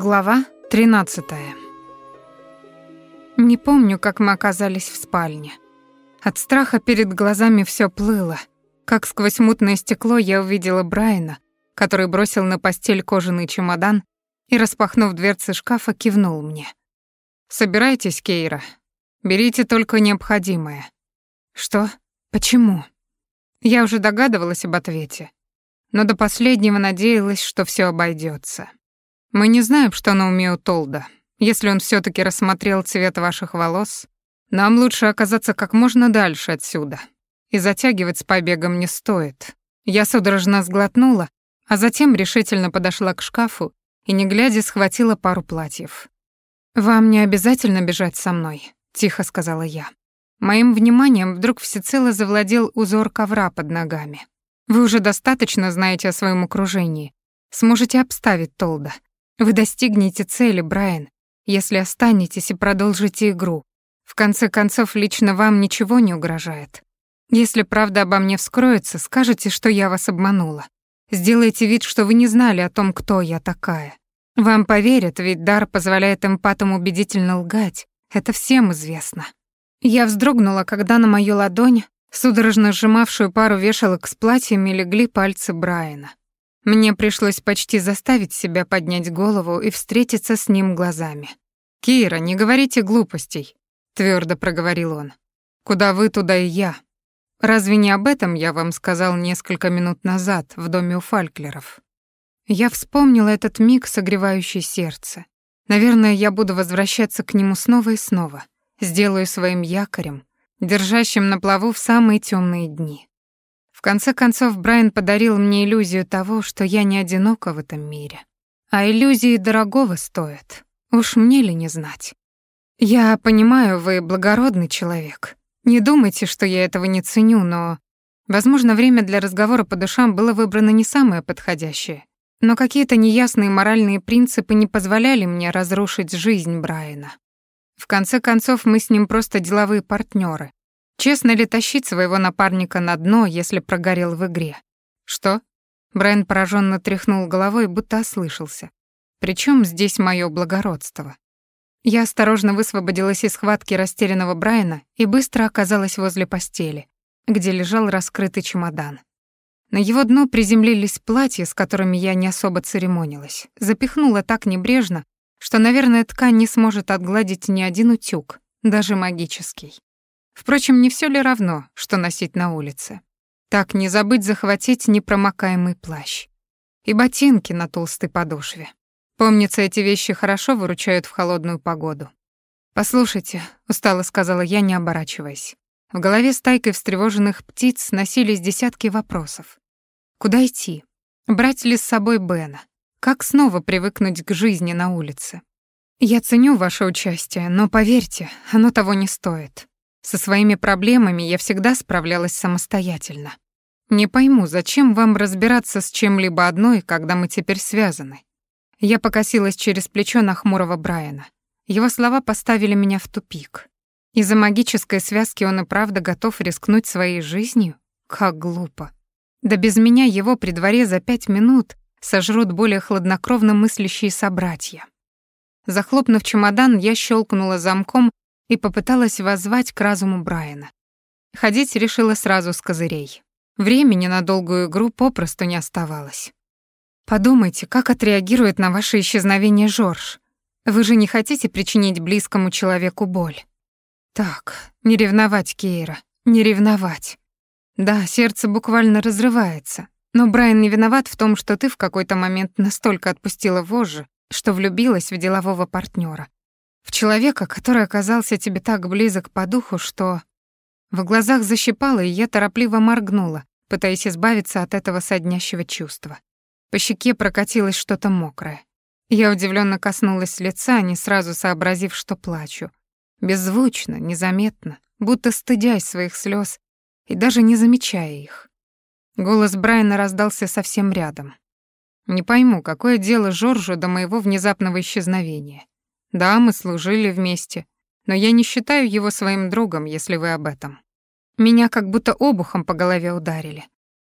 Глава 13. Не помню, как мы оказались в спальне. От страха перед глазами все плыло. Как сквозь мутное стекло я увидела Брайана, который бросил на постель кожаный чемодан и, распахнув дверцы шкафа, кивнул мне. «Собирайтесь, Кейра. Берите только необходимое». «Что? Почему?» Я уже догадывалась об ответе, но до последнего надеялась, что все обойдется. Мы не знаем, что на уме у Толда. Если он все таки рассмотрел цвет ваших волос, нам лучше оказаться как можно дальше отсюда. И затягивать с побегом не стоит. Я судорожно сглотнула, а затем решительно подошла к шкафу и, не глядя, схватила пару платьев. «Вам не обязательно бежать со мной», — тихо сказала я. Моим вниманием вдруг всецело завладел узор ковра под ногами. Вы уже достаточно знаете о своем окружении. Сможете обставить Толда. Вы достигнете цели, Брайан, если останетесь и продолжите игру. В конце концов, лично вам ничего не угрожает. Если правда обо мне вскроется, скажете, что я вас обманула. Сделайте вид, что вы не знали о том, кто я такая. Вам поверят, ведь дар позволяет эмпатам убедительно лгать. Это всем известно. Я вздрогнула, когда на мою ладонь, судорожно сжимавшую пару вешалок с платьями, легли пальцы Брайана. Мне пришлось почти заставить себя поднять голову и встретиться с ним глазами. «Кира, не говорите глупостей», — твердо проговорил он. «Куда вы, туда и я. Разве не об этом я вам сказал несколько минут назад в доме у Фальклеров?» Я вспомнила этот миг, согревающий сердце. Наверное, я буду возвращаться к нему снова и снова. Сделаю своим якорем, держащим на плаву в самые темные дни. В конце концов, Брайан подарил мне иллюзию того, что я не одинока в этом мире. А иллюзии дорогого стоят. Уж мне ли не знать? Я понимаю, вы благородный человек. Не думайте, что я этого не ценю, но... Возможно, время для разговора по душам было выбрано не самое подходящее. Но какие-то неясные моральные принципы не позволяли мне разрушить жизнь Брайана. В конце концов, мы с ним просто деловые партнеры, Честно ли тащить своего напарника на дно, если прогорел в игре? Что? Брайан пораженно тряхнул головой, будто ослышался. Причем здесь мое благородство? Я осторожно высвободилась из схватки растерянного Брайана и быстро оказалась возле постели, где лежал раскрытый чемодан. На его дно приземлились платья, с которыми я не особо церемонилась. Запихнула так небрежно, что, наверное, ткань не сможет отгладить ни один утюг, даже магический. Впрочем, не все ли равно, что носить на улице? Так не забыть захватить непромокаемый плащ. И ботинки на толстой подошве. Помнится, эти вещи хорошо выручают в холодную погоду. «Послушайте», — устало сказала я, не оборачиваясь. В голове стайкой встревоженных птиц носились десятки вопросов. Куда идти? Брать ли с собой Бена? Как снова привыкнуть к жизни на улице? Я ценю ваше участие, но поверьте, оно того не стоит. Со своими проблемами я всегда справлялась самостоятельно. Не пойму, зачем вам разбираться с чем-либо одной, когда мы теперь связаны. Я покосилась через плечо на хмурого Брайана. Его слова поставили меня в тупик. Из-за магической связки он и правда готов рискнуть своей жизнью? Как глупо. Да без меня его при дворе за пять минут сожрут более хладнокровно мыслящие собратья. Захлопнув чемодан, я щелкнула замком и попыталась воззвать к разуму Брайана. Ходить решила сразу с козырей. Времени на долгую игру попросту не оставалось. Подумайте, как отреагирует на ваше исчезновение Жорж. Вы же не хотите причинить близкому человеку боль. Так, не ревновать, Кейра, не ревновать. Да, сердце буквально разрывается, но Брайан не виноват в том, что ты в какой-то момент настолько отпустила вожжи, что влюбилась в делового партнера. В человека, который оказался тебе так близок по духу, что... В глазах защипало, и я торопливо моргнула, пытаясь избавиться от этого соднящего чувства. По щеке прокатилось что-то мокрое. Я удивленно коснулась лица, не сразу сообразив, что плачу. Беззвучно, незаметно, будто стыдясь своих слез и даже не замечая их. Голос Брайана раздался совсем рядом. Не пойму, какое дело Жоржу до моего внезапного исчезновения. Да, мы служили вместе, но я не считаю его своим другом, если вы об этом. Меня как будто обухом по голове ударили.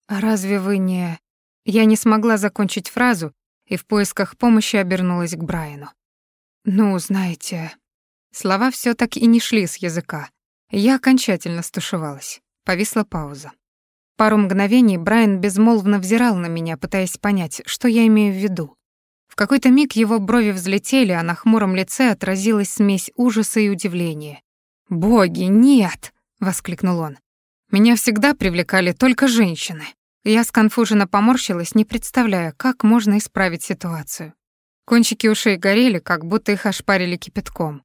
А разве вы не... Я не смогла закончить фразу и в поисках помощи обернулась к Брайану. «Ну, знаете...» Слова все так и не шли с языка. Я окончательно стушевалась. Повисла пауза. Пару мгновений Брайан безмолвно взирал на меня, пытаясь понять, что я имею в виду. В какой-то миг его брови взлетели, а на хмуром лице отразилась смесь ужаса и удивления. «Боги, нет!» — воскликнул он. «Меня всегда привлекали только женщины». Я сконфуженно поморщилась, не представляя, как можно исправить ситуацию. Кончики ушей горели, как будто их ошпарили кипятком.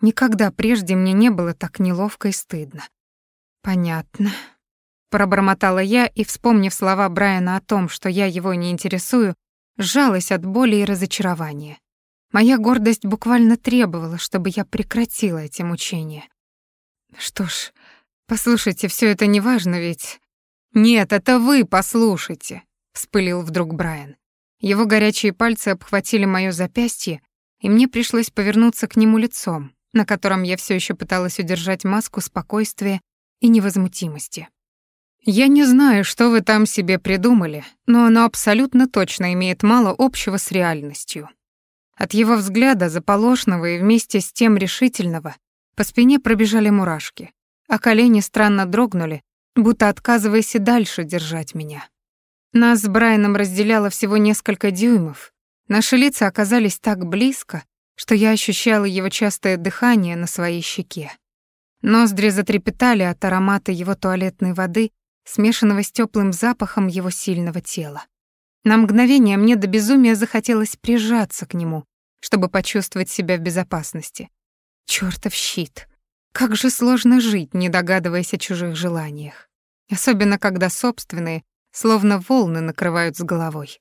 Никогда прежде мне не было так неловко и стыдно. «Понятно», — пробормотала я и, вспомнив слова Брайана о том, что я его не интересую, сжалась от боли и разочарования. Моя гордость буквально требовала, чтобы я прекратила эти мучения. Что ж, послушайте, все это не важно, ведь... Нет, это вы послушайте, вспылил вдруг Брайан. Его горячие пальцы обхватили моё запястье, и мне пришлось повернуться к нему лицом, на котором я все еще пыталась удержать маску спокойствия и невозмутимости. Я не знаю, что вы там себе придумали, но оно абсолютно точно имеет мало общего с реальностью. От его взгляда, заполошного и вместе с тем решительного, по спине пробежали мурашки, а колени странно дрогнули, будто отказываясь и дальше держать меня. Нас с Брайаном разделяло всего несколько дюймов. Наши лица оказались так близко, что я ощущала его частое дыхание на своей щеке. Ноздри затрепетали от аромата его туалетной воды, смешанного с теплым запахом его сильного тела. На мгновение мне до безумия захотелось прижаться к нему, чтобы почувствовать себя в безопасности. Чёртов щит. Как же сложно жить, не догадываясь о чужих желаниях. Особенно, когда собственные, словно волны, накрывают с головой.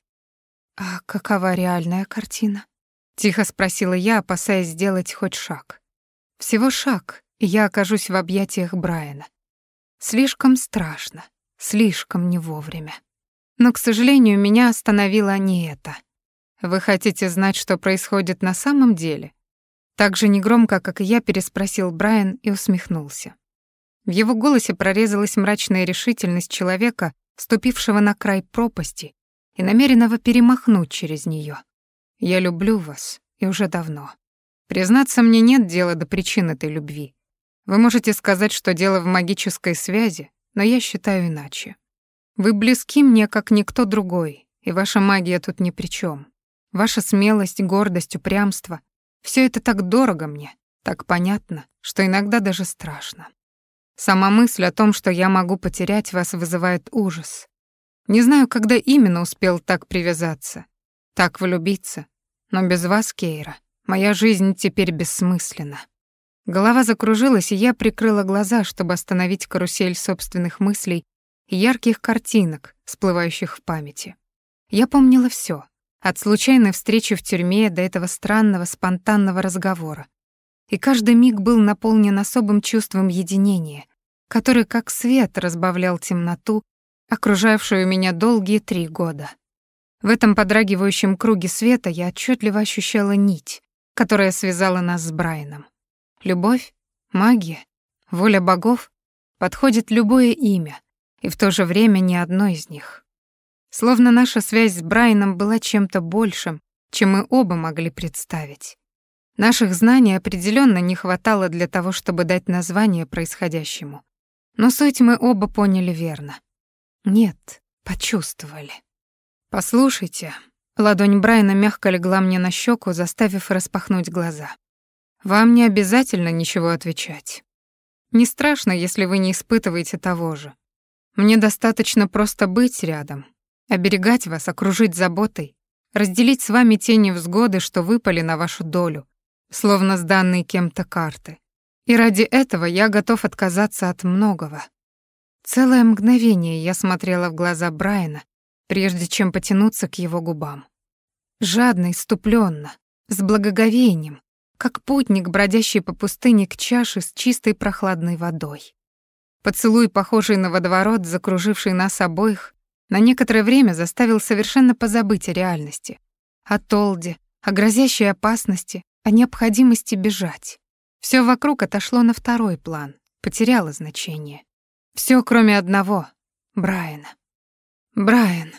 «А какова реальная картина?» — тихо спросила я, опасаясь сделать хоть шаг. Всего шаг, и я окажусь в объятиях Брайана. Слишком страшно, слишком не вовремя. Но, к сожалению, меня остановило не это. Вы хотите знать, что происходит на самом деле? Так же негромко, как и я, переспросил Брайан и усмехнулся. В его голосе прорезалась мрачная решительность человека, ступившего на край пропасти и намеренного перемахнуть через нее. «Я люблю вас, и уже давно. Признаться, мне нет дела до причин этой любви. Вы можете сказать, что дело в магической связи, но я считаю иначе. Вы близки мне, как никто другой, и ваша магия тут ни при чем. Ваша смелость, гордость, упрямство все это так дорого мне, так понятно, что иногда даже страшно. Сама мысль о том, что я могу потерять вас, вызывает ужас. Не знаю, когда именно успел так привязаться, так влюбиться, но без вас, Кейра, моя жизнь теперь бессмысленна. Голова закружилась, и я прикрыла глаза, чтобы остановить карусель собственных мыслей и ярких картинок, всплывающих в памяти. Я помнила все, от случайной встречи в тюрьме до этого странного, спонтанного разговора. И каждый миг был наполнен особым чувством единения, который как свет разбавлял темноту, окружавшую меня долгие три года. В этом подрагивающем круге света я отчетливо ощущала нить, которая связала нас с Брайаном. Любовь, магия, воля богов подходит любое имя, и в то же время ни одно из них. Словно наша связь с Брайаном была чем-то большим, чем мы оба могли представить. Наших знаний определенно не хватало для того, чтобы дать название происходящему. Но суть мы оба поняли верно. Нет, почувствовали. «Послушайте», — ладонь Брайана мягко легла мне на щеку, заставив распахнуть глаза. «Вам не обязательно ничего отвечать. Не страшно, если вы не испытываете того же. Мне достаточно просто быть рядом, оберегать вас, окружить заботой, разделить с вами те невзгоды, что выпали на вашу долю, словно сданные кем-то карты. И ради этого я готов отказаться от многого. Целое мгновение я смотрела в глаза Брайана, прежде чем потянуться к его губам. Жадно, иступленно, с благоговением, как путник, бродящий по пустыне к чаше с чистой прохладной водой. Поцелуй, похожий на водоворот, закруживший нас обоих, на некоторое время заставил совершенно позабыть о реальности, о Толде, о грозящей опасности, о необходимости бежать. Все вокруг отошло на второй план, потеряло значение. Все, кроме одного — Брайана. Брайан.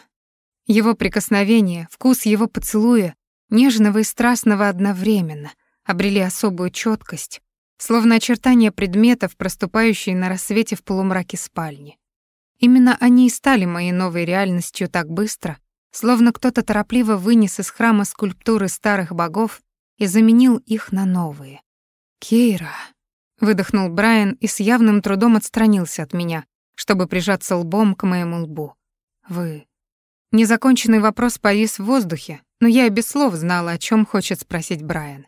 Его прикосновение, вкус его поцелуя, нежного и страстного одновременно, обрели особую четкость, словно очертания предметов, проступающие на рассвете в полумраке спальни. Именно они и стали моей новой реальностью так быстро, словно кто-то торопливо вынес из храма скульптуры старых богов и заменил их на новые. «Кейра», — выдохнул Брайан и с явным трудом отстранился от меня, чтобы прижаться лбом к моему лбу. «Вы...» Незаконченный вопрос повис в воздухе, но я и без слов знала, о чем хочет спросить Брайан.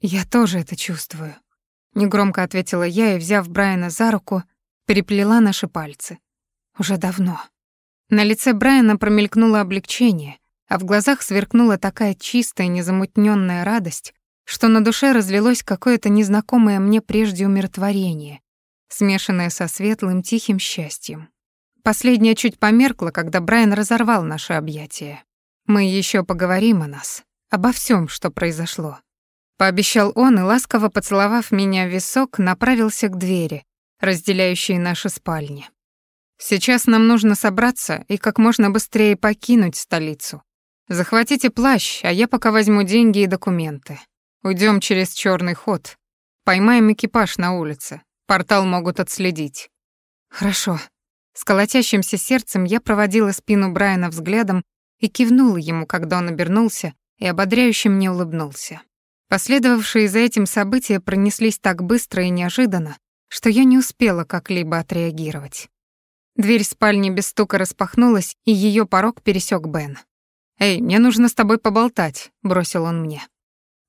«Я тоже это чувствую», — негромко ответила я и, взяв Брайана за руку, переплела наши пальцы. «Уже давно». На лице Брайана промелькнуло облегчение, а в глазах сверкнула такая чистая, незамутненная радость, что на душе разлилось какое-то незнакомое мне прежде умиротворение, смешанное со светлым тихим счастьем. Последнее чуть померкло, когда Брайан разорвал наше объятие. «Мы еще поговорим о нас, обо всем, что произошло». Пообещал он и, ласково поцеловав меня в висок, направился к двери, разделяющей наши спальни. Сейчас нам нужно собраться и как можно быстрее покинуть столицу. Захватите плащ, а я пока возьму деньги и документы. Уйдем через черный ход. Поймаем экипаж на улице. Портал могут отследить. Хорошо. С колотящимся сердцем я проводила спину Брайана взглядом и кивнула ему, когда он обернулся и ободряюще мне улыбнулся. Последовавшие за этим события пронеслись так быстро и неожиданно, что я не успела как-либо отреагировать. Дверь спальни без стука распахнулась, и ее порог пересек Бен. «Эй, мне нужно с тобой поболтать», — бросил он мне.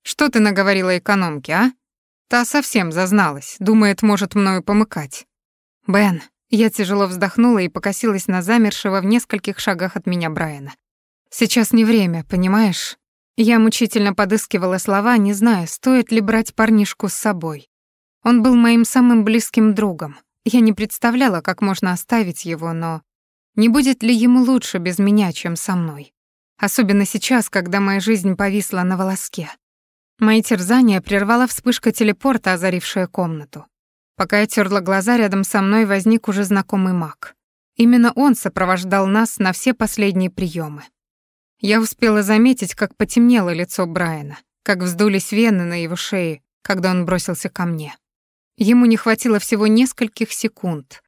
«Что ты наговорила экономке, а? Та совсем зазналась, думает, может мною помыкать». «Бен», я тяжело вздохнула и покосилась на замершего в нескольких шагах от меня Брайана. «Сейчас не время, понимаешь?» Я мучительно подыскивала слова, не зная, стоит ли брать парнишку с собой. Он был моим самым близким другом, я не представляла, как можно оставить его, но не будет ли ему лучше без меня, чем со мной? Особенно сейчас, когда моя жизнь повисла на волоске. Мои терзания прервала вспышка телепорта, озарившая комнату. Пока я терла глаза, рядом со мной возник уже знакомый маг. Именно он сопровождал нас на все последние приемы. Я успела заметить, как потемнело лицо Брайана, как вздулись вены на его шее, когда он бросился ко мне. Ему не хватило всего нескольких секунд.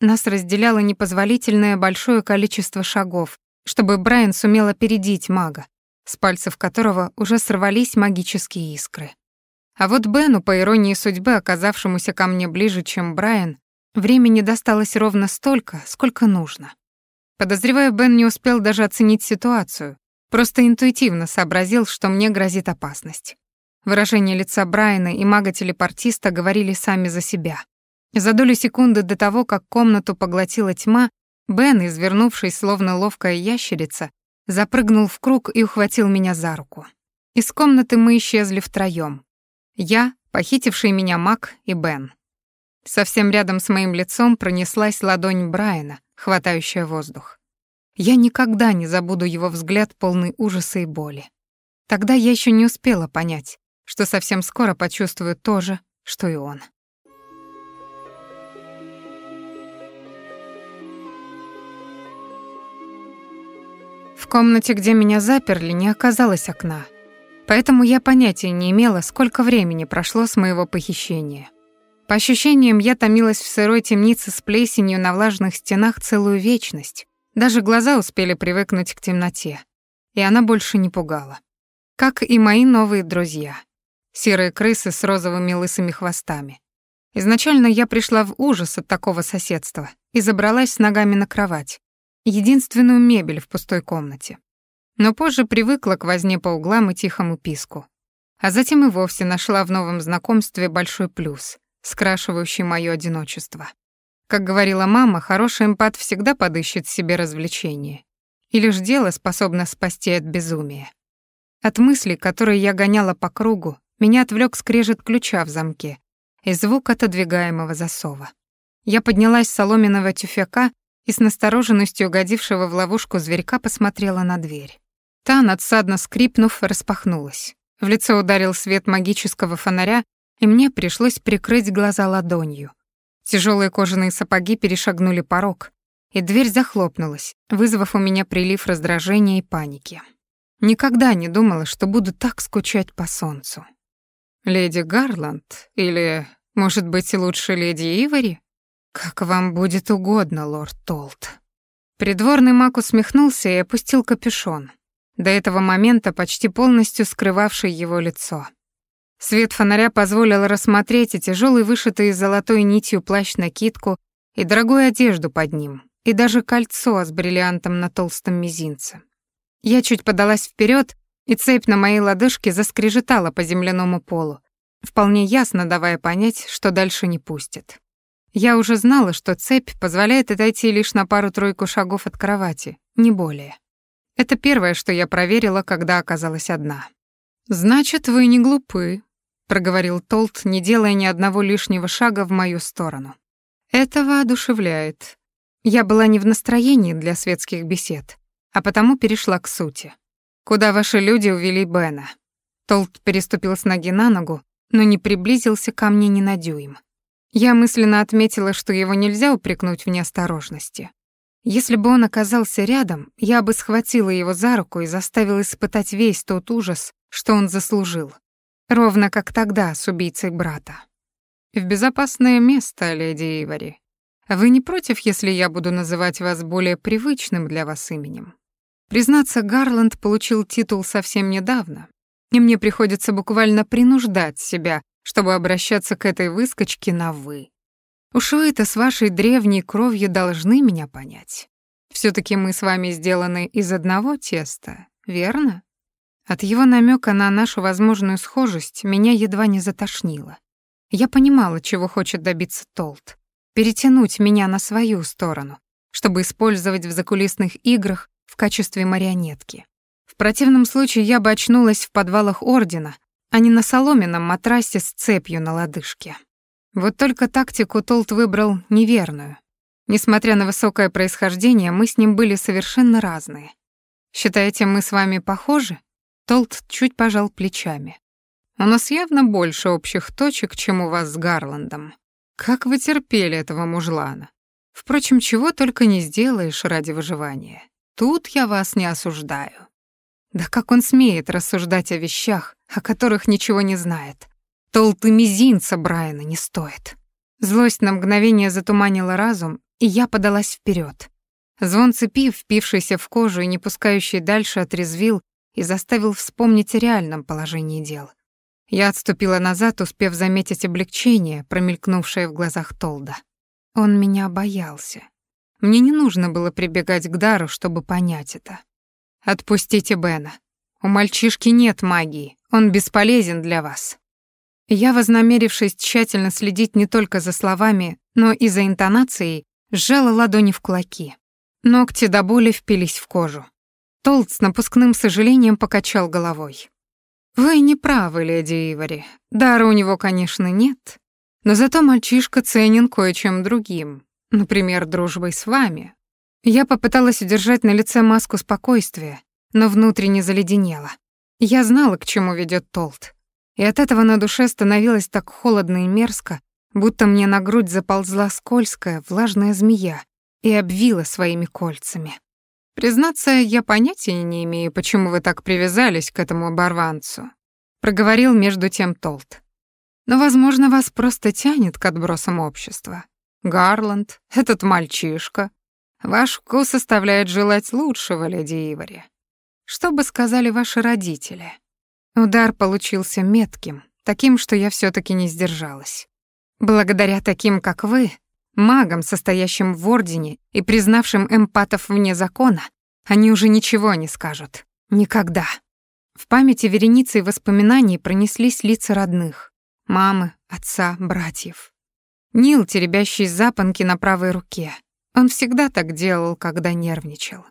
Нас разделяло непозволительное большое количество шагов, чтобы Брайан сумел опередить мага, с пальцев которого уже сорвались магические искры. А вот Бену, по иронии судьбы, оказавшемуся ко мне ближе, чем Брайан, времени досталось ровно столько, сколько нужно. Подозреваю, Бен не успел даже оценить ситуацию, просто интуитивно сообразил, что мне грозит опасность. Выражение лица Брайана и мага-телепортиста говорили сами за себя. За долю секунды до того, как комнату поглотила тьма, Бен, извернувшись словно ловкая ящерица, запрыгнул в круг и ухватил меня за руку. Из комнаты мы исчезли втроём. Я, похитивший меня маг и Бен. Совсем рядом с моим лицом пронеслась ладонь Брайана, хватающая воздух. Я никогда не забуду его взгляд полный ужаса и боли. Тогда я еще не успела понять, что совсем скоро почувствую то же, что и он. В комнате, где меня заперли, не оказалось окна, поэтому я понятия не имела, сколько времени прошло с моего похищения. По ощущениям, я томилась в сырой темнице с плесенью на влажных стенах целую вечность. Даже глаза успели привыкнуть к темноте, и она больше не пугала. Как и мои новые друзья серые крысы с розовыми лысыми хвостами. Изначально я пришла в ужас от такого соседства и забралась с ногами на кровать, единственную мебель в пустой комнате. Но позже привыкла к возне по углам и тихому писку. А затем и вовсе нашла в новом знакомстве большой плюс, скрашивающий моё одиночество. Как говорила мама, хороший эмпат всегда подыщет себе развлечение. И лишь дело способно спасти от безумия. От мыслей, которые я гоняла по кругу, меня отвлек скрежет ключа в замке и звук отодвигаемого засова. Я поднялась с соломенного тюфяка и с настороженностью угодившего в ловушку зверька посмотрела на дверь. Та, надсадно скрипнув, распахнулась. В лицо ударил свет магического фонаря, и мне пришлось прикрыть глаза ладонью. Тяжелые кожаные сапоги перешагнули порог, и дверь захлопнулась, вызвав у меня прилив раздражения и паники. Никогда не думала, что буду так скучать по солнцу. «Леди Гарланд или, может быть, лучше леди Ивори?» «Как вам будет угодно, лорд Толт». Придворный маг усмехнулся и опустил капюшон, до этого момента почти полностью скрывавший его лицо. Свет фонаря позволил рассмотреть и тяжелый вышитый золотой нитью плащ-накидку, и дорогую одежду под ним, и даже кольцо с бриллиантом на толстом мизинце. Я чуть подалась вперед, и цепь на моей лодыжке заскрежетала по земляному полу, вполне ясно давая понять, что дальше не пустит. Я уже знала, что цепь позволяет отойти лишь на пару-тройку шагов от кровати, не более. Это первое, что я проверила, когда оказалась одна. «Значит, вы не глупы», — проговорил Толт, не делая ни одного лишнего шага в мою сторону. «Это воодушевляет. Я была не в настроении для светских бесед, а потому перешла к сути. Куда ваши люди увели Бена?» Толт переступил с ноги на ногу, но не приблизился ко мне ни на дюйм. Я мысленно отметила, что его нельзя упрекнуть в неосторожности. Если бы он оказался рядом, я бы схватила его за руку и заставила испытать весь тот ужас, что он заслужил. Ровно как тогда с убийцей брата. «В безопасное место, леди Ивари. Вы не против, если я буду называть вас более привычным для вас именем?» Признаться, Гарланд получил титул совсем недавно, и мне приходится буквально принуждать себя, чтобы обращаться к этой выскочке на «вы». Уж вы-то с вашей древней кровью должны меня понять. все таки мы с вами сделаны из одного теста, верно? От его намека на нашу возможную схожесть меня едва не затошнило. Я понимала, чего хочет добиться Толт. Перетянуть меня на свою сторону, чтобы использовать в закулисных играх в качестве марионетки. В противном случае я бы очнулась в подвалах Ордена, а не на соломенном матрасе с цепью на лодыжке. Вот только тактику Толт выбрал неверную. Несмотря на высокое происхождение, мы с ним были совершенно разные. Считаете, мы с вами похожи? Толт чуть пожал плечами. У нас явно больше общих точек, чем у вас с Гарландом. Как вы терпели этого мужлана? Впрочем, чего только не сделаешь ради выживания. Тут я вас не осуждаю. Да как он смеет рассуждать о вещах, о которых ничего не знает? Толт и мизинца Брайана не стоит. Злость на мгновение затуманила разум, и я подалась вперед. Звон цепи, впившийся в кожу и не пускающий дальше, отрезвил и заставил вспомнить о реальном положении дел. Я отступила назад, успев заметить облегчение, промелькнувшее в глазах Толда. Он меня боялся. Мне не нужно было прибегать к дару, чтобы понять это. «Отпустите Бена. У мальчишки нет магии, он бесполезен для вас». Я, вознамерившись тщательно следить не только за словами, но и за интонацией, сжала ладони в кулаки. Ногти до боли впились в кожу. Толт с напускным сожалением покачал головой. «Вы не правы, леди Ивари. Дара у него, конечно, нет, но зато мальчишка ценен кое-чем другим, например, дружбой с вами». Я попыталась удержать на лице маску спокойствия, но внутренне заледенела. Я знала, к чему ведет Толт. И от этого на душе становилось так холодно и мерзко, будто мне на грудь заползла скользкая, влажная змея и обвила своими кольцами. «Признаться, я понятия не имею, почему вы так привязались к этому оборванцу», — проговорил между тем Толт. «Но, возможно, вас просто тянет к отбросам общества. Гарланд, этот мальчишка. Ваш вкус оставляет желать лучшего, леди Ивари. Что бы сказали ваши родители?» Удар получился метким, таким, что я все таки не сдержалась. Благодаря таким, как вы, магам, состоящим в Ордене и признавшим эмпатов вне закона, они уже ничего не скажут. Никогда. В памяти вереницей воспоминаний пронеслись лица родных. Мамы, отца, братьев. Нил, теребящий запонки на правой руке. Он всегда так делал, когда нервничал.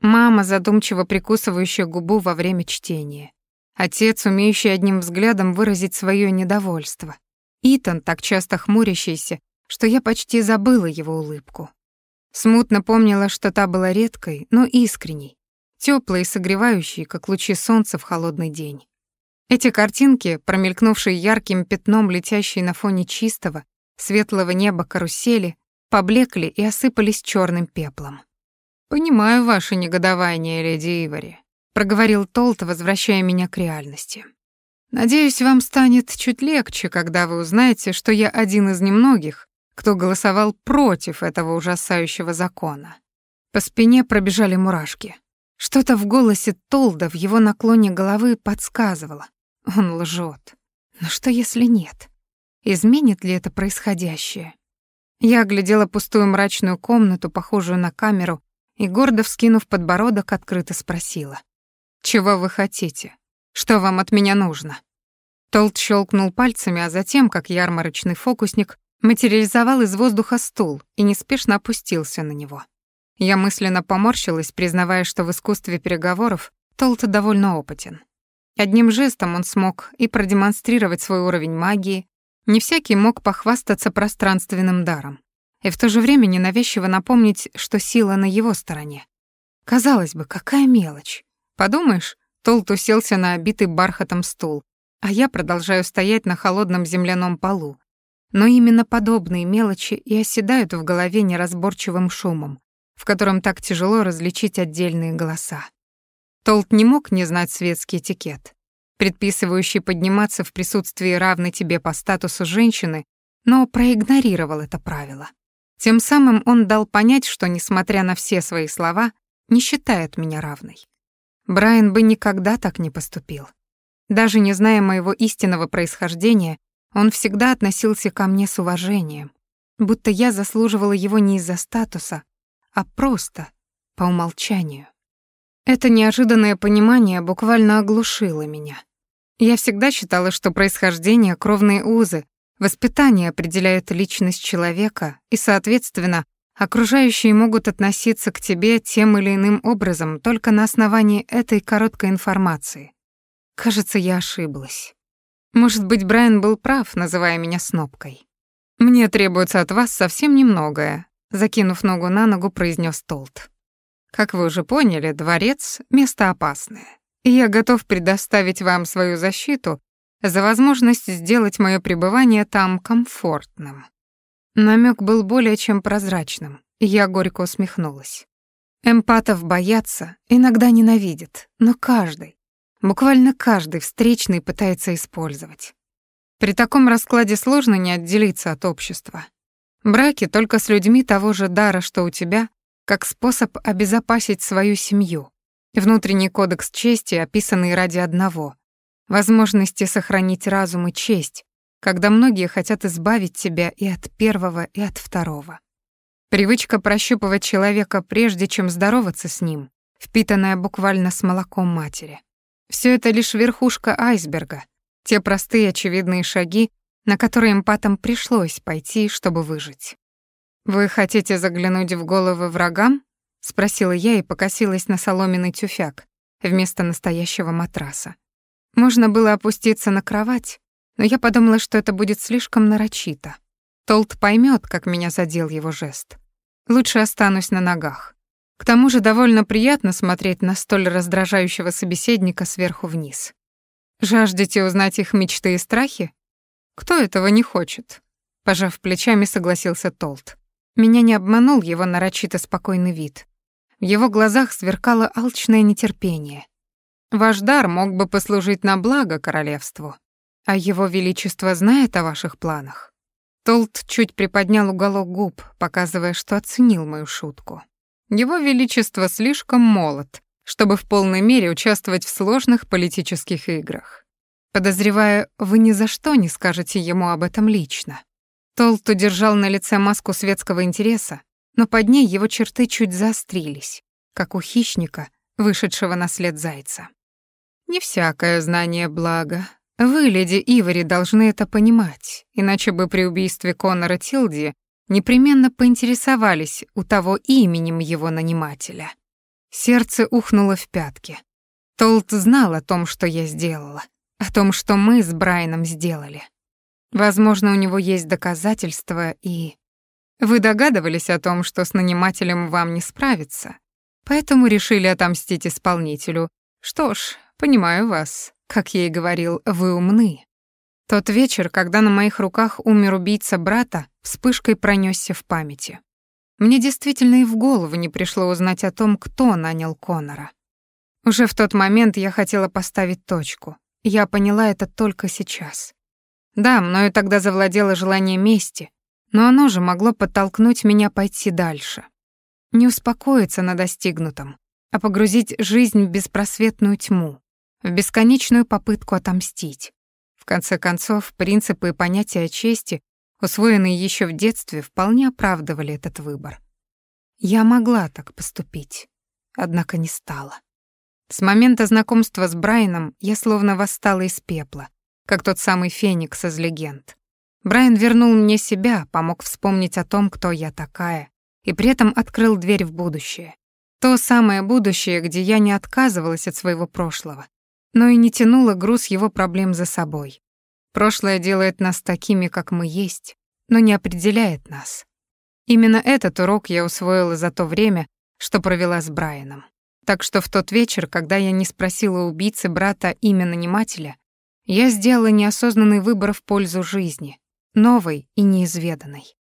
Мама, задумчиво прикусывающая губу во время чтения. Отец, умеющий одним взглядом выразить свое недовольство. Итан, так часто хмурящийся, что я почти забыла его улыбку. Смутно помнила, что та была редкой, но искренней, теплой и согревающей, как лучи солнца в холодный день. Эти картинки, промелькнувшие ярким пятном, летящие на фоне чистого, светлого неба карусели, поблекли и осыпались черным пеплом. «Понимаю ваше негодование, леди Ивори», — проговорил Толт, возвращая меня к реальности. «Надеюсь, вам станет чуть легче, когда вы узнаете, что я один из немногих, кто голосовал против этого ужасающего закона». По спине пробежали мурашки. Что-то в голосе Толда в его наклоне головы подсказывало. Он лжет. Но что если нет? Изменит ли это происходящее? Я оглядела пустую мрачную комнату, похожую на камеру, и, гордо вскинув подбородок, открыто спросила. «Чего вы хотите? Что вам от меня нужно?» Толт щелкнул пальцами, а затем, как ярмарочный фокусник, материализовал из воздуха стул и неспешно опустился на него. Я мысленно поморщилась, признавая, что в искусстве переговоров Толт довольно опытен. Одним жестом он смог и продемонстрировать свой уровень магии, не всякий мог похвастаться пространственным даром, и в то же время ненавязчиво напомнить, что сила на его стороне. Казалось бы, какая мелочь. Подумаешь, Толт уселся на обитый бархатом стул, а я продолжаю стоять на холодном земляном полу. Но именно подобные мелочи и оседают в голове неразборчивым шумом, в котором так тяжело различить отдельные голоса. Толт не мог не знать светский этикет, предписывающий подниматься в присутствии равной тебе по статусу женщины, но проигнорировал это правило. Тем самым он дал понять, что, несмотря на все свои слова, не считает меня равной. Брайан бы никогда так не поступил. Даже не зная моего истинного происхождения, он всегда относился ко мне с уважением, будто я заслуживала его не из-за статуса, а просто по умолчанию. Это неожиданное понимание буквально оглушило меня. Я всегда считала, что происхождение, кровные узы, воспитание определяют личность человека, и, соответственно, окружающие могут относиться к тебе тем или иным образом только на основании этой короткой информации. Кажется, я ошиблась. Может быть, Брайан был прав, называя меня снопкой. Мне требуется от вас совсем немногое, закинув ногу на ногу, произнес Толт. Как вы уже поняли, дворец — место опасное. И я готов предоставить вам свою защиту за возможность сделать мое пребывание там комфортным. Намек был более чем прозрачным, и я горько усмехнулась. Эмпатов боятся, иногда ненавидят, но каждый, буквально каждый встречный пытается использовать. При таком раскладе сложно не отделиться от общества. Браки только с людьми того же дара, что у тебя, как способ обезопасить свою семью. Внутренний кодекс чести, описанный ради одного — возможности сохранить разум и честь, когда многие хотят избавить тебя и от первого, и от второго. Привычка прощупывать человека прежде, чем здороваться с ним, впитанная буквально с молоком матери. Все это лишь верхушка айсберга, те простые очевидные шаги, на которые эмпатам пришлось пойти, чтобы выжить. «Вы хотите заглянуть в головы врагам?» — спросила я и покосилась на соломенный тюфяк вместо настоящего матраса. Можно было опуститься на кровать, но я подумала, что это будет слишком нарочито. Толт поймет, как меня задел его жест. Лучше останусь на ногах. К тому же довольно приятно смотреть на столь раздражающего собеседника сверху вниз. Жаждете узнать их мечты и страхи? Кто этого не хочет? Пожав плечами, согласился Толт. Меня не обманул его нарочито спокойный вид. В его глазах сверкало алчное нетерпение. Ваш дар мог бы послужить на благо королевству, а его величество знает о ваших планах. Толт чуть приподнял уголок губ, показывая, что оценил мою шутку. Его величество слишком молод, чтобы в полной мере участвовать в сложных политических играх. Подозреваю, вы ни за что не скажете ему об этом лично. Толт удержал на лице маску светского интереса, но под ней его черты чуть заострились, как у хищника, вышедшего на след зайца. «Не всякое знание благо. Вы, леди Ивори, должны это понимать, иначе бы при убийстве Конора Тилди непременно поинтересовались у того именем его нанимателя». Сердце ухнуло в пятки. Толт знал о том, что я сделала, о том, что мы с Брайаном сделали. Возможно, у него есть доказательства и... Вы догадывались о том, что с нанимателем вам не справиться, поэтому решили отомстить исполнителю. Что ж, понимаю вас. Как я и говорил, вы умны. Тот вечер, когда на моих руках умер убийца брата, вспышкой пронесся в памяти. Мне действительно и в голову не пришло узнать о том, кто нанял Конора. Уже в тот момент я хотела поставить точку. Я поняла это только сейчас. Да, мною тогда завладело желание мести, но оно же могло подтолкнуть меня пойти дальше. Не успокоиться на достигнутом, а погрузить жизнь в беспросветную тьму, в бесконечную попытку отомстить. В конце концов, принципы и понятия чести, усвоенные еще в детстве, вполне оправдывали этот выбор. Я могла так поступить, однако не стала. С момента знакомства с Брайаном я словно восстала из пепла, как тот самый Феникс из легенд. Брайан вернул мне себя, помог вспомнить о том, кто я такая, и при этом открыл дверь в будущее. То самое будущее, где я не отказывалась от своего прошлого, но и не тянула груз его проблем за собой. Прошлое делает нас такими, как мы есть, но не определяет нас. Именно этот урок я усвоила за то время, что провела с Брайаном. Так что в тот вечер, когда я не спросила убийцы брата имя нанимателя, я сделала неосознанный выбор в пользу жизни, новой и неизведанной.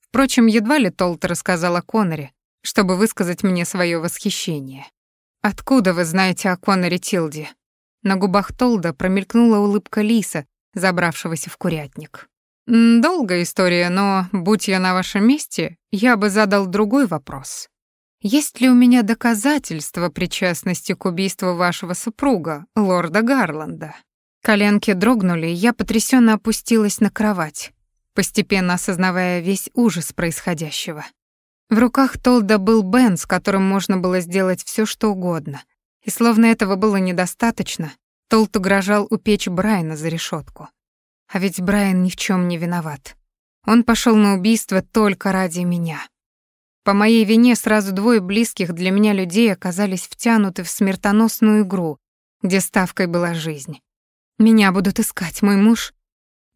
Впрочем, едва ли Толт рассказал о чтобы высказать мне свое восхищение. «Откуда вы знаете о Коноре Тилди?» На губах Толда промелькнула улыбка Лиса, забравшегося в курятник. «Долгая история, но, будь я на вашем месте, я бы задал другой вопрос. Есть ли у меня доказательства причастности к убийству вашего супруга, лорда Гарланда?» Коленки дрогнули, я потрясенно опустилась на кровать постепенно осознавая весь ужас происходящего. В руках Толда был Бен, с которым можно было сделать все, что угодно. И словно этого было недостаточно, Толд угрожал упечь Брайана за решетку. А ведь Брайан ни в чем не виноват. Он пошел на убийство только ради меня. По моей вине сразу двое близких для меня людей оказались втянуты в смертоносную игру, где ставкой была жизнь. Меня будут искать мой муж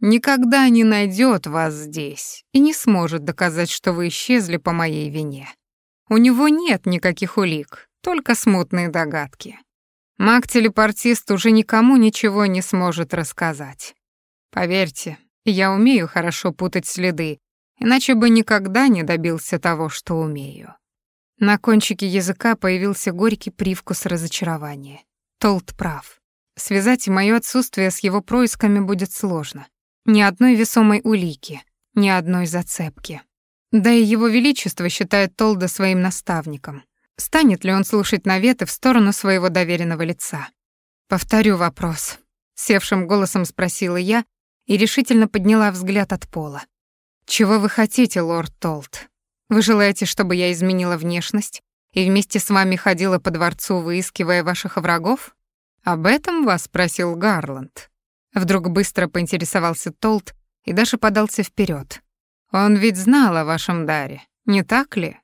никогда не найдет вас здесь и не сможет доказать, что вы исчезли по моей вине. У него нет никаких улик, только смутные догадки. Маг-телепортист уже никому ничего не сможет рассказать. Поверьте, я умею хорошо путать следы, иначе бы никогда не добился того, что умею. На кончике языка появился горький привкус разочарования. Толт прав. Связать моё отсутствие с его происками будет сложно. Ни одной весомой улики, ни одной зацепки. Да и его величество считает Толда своим наставником. Станет ли он слушать наветы в сторону своего доверенного лица? Повторю вопрос. Севшим голосом спросила я и решительно подняла взгляд от пола. «Чего вы хотите, лорд Толд? Вы желаете, чтобы я изменила внешность и вместе с вами ходила по дворцу, выискивая ваших врагов? Об этом вас спросил Гарланд. Вдруг быстро поинтересовался Толт и даже подался вперед. Он ведь знал о вашем даре, не так ли?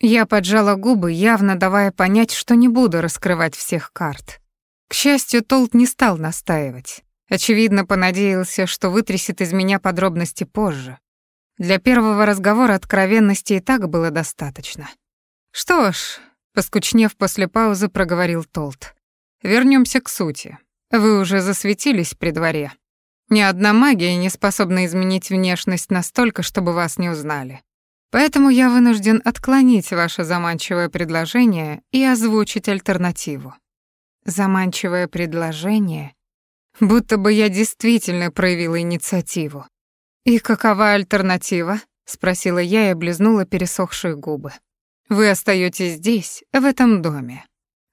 Я поджала губы, явно давая понять, что не буду раскрывать всех карт. К счастью, Толт не стал настаивать. Очевидно, понадеялся, что вытрясет из меня подробности позже. Для первого разговора откровенности и так было достаточно. Что ж, поскучнев после паузы, проговорил Толт. Вернемся к сути. Вы уже засветились при дворе. Ни одна магия не способна изменить внешность настолько, чтобы вас не узнали. Поэтому я вынужден отклонить ваше заманчивое предложение и озвучить альтернативу. Заманчивое предложение? Будто бы я действительно проявила инициативу. «И какова альтернатива?» — спросила я и облизнула пересохшие губы. «Вы остаетесь здесь, в этом доме.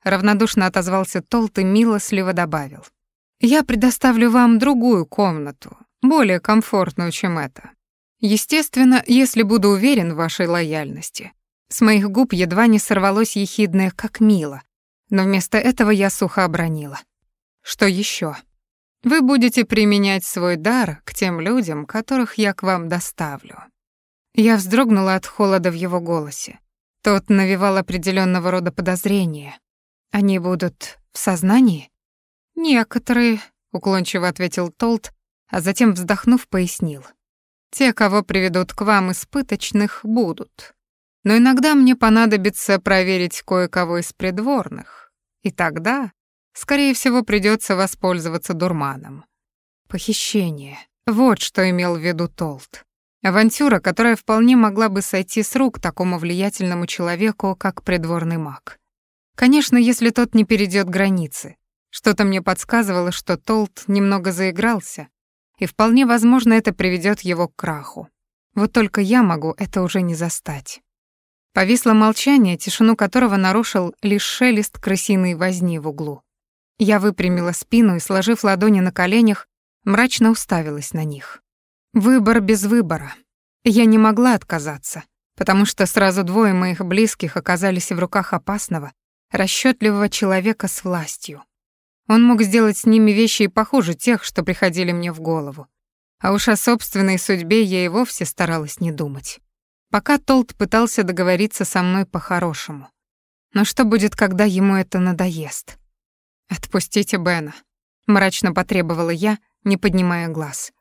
Равнодушно отозвался Толт и милостливо добавил. «Я предоставлю вам другую комнату, более комфортную, чем эта. Естественно, если буду уверен в вашей лояльности». С моих губ едва не сорвалось ехидное «как мило», но вместо этого я сухо обронила. «Что еще? Вы будете применять свой дар к тем людям, которых я к вам доставлю». Я вздрогнула от холода в его голосе. Тот навевал определенного рода подозрения, они будут в сознании? Некоторые, уклончиво ответил Толт, а затем, вздохнув, пояснил. Те, кого приведут к вам испыточных, будут. Но иногда мне понадобится проверить кое-кого из придворных, и тогда, скорее всего, придется воспользоваться дурманом. Похищение. Вот что имел в виду Толт. Авантюра, которая вполне могла бы сойти с рук такому влиятельному человеку, как придворный маг. Конечно, если тот не перейдет границы. Что-то мне подсказывало, что Толт немного заигрался, и вполне возможно это приведет его к краху. Вот только я могу это уже не застать. Повисло молчание, тишину которого нарушил лишь шелест крысиной возни в углу. Я выпрямила спину и, сложив ладони на коленях, мрачно уставилась на них. Выбор без выбора. Я не могла отказаться, потому что сразу двое моих близких оказались в руках опасного, расчетливого человека с властью. Он мог сделать с ними вещи и похуже тех, что приходили мне в голову. А уж о собственной судьбе я и вовсе старалась не думать. Пока Толт пытался договориться со мной по-хорошему. Но что будет, когда ему это надоест? «Отпустите Бена», — мрачно потребовала я, не поднимая глаз.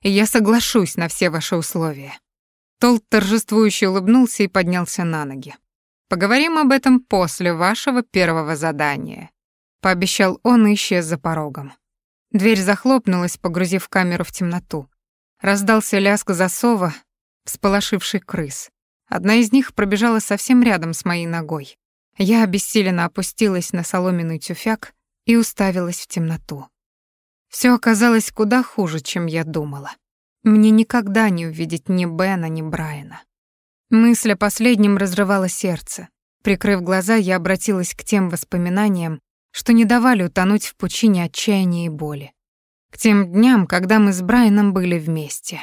«И я соглашусь на все ваши условия». Толт торжествующе улыбнулся и поднялся на ноги. «Поговорим об этом после вашего первого задания», — пообещал он и исчез за порогом. Дверь захлопнулась, погрузив камеру в темноту. Раздался лязг засова, всполошивший крыс. Одна из них пробежала совсем рядом с моей ногой. Я обессиленно опустилась на соломенный тюфяк и уставилась в темноту. Все оказалось куда хуже, чем я думала. Мне никогда не увидеть ни Бена, ни Брайана. Мысль о последнем разрывала сердце. Прикрыв глаза, я обратилась к тем воспоминаниям, что не давали утонуть в пучине отчаяния и боли. К тем дням, когда мы с Брайаном были вместе.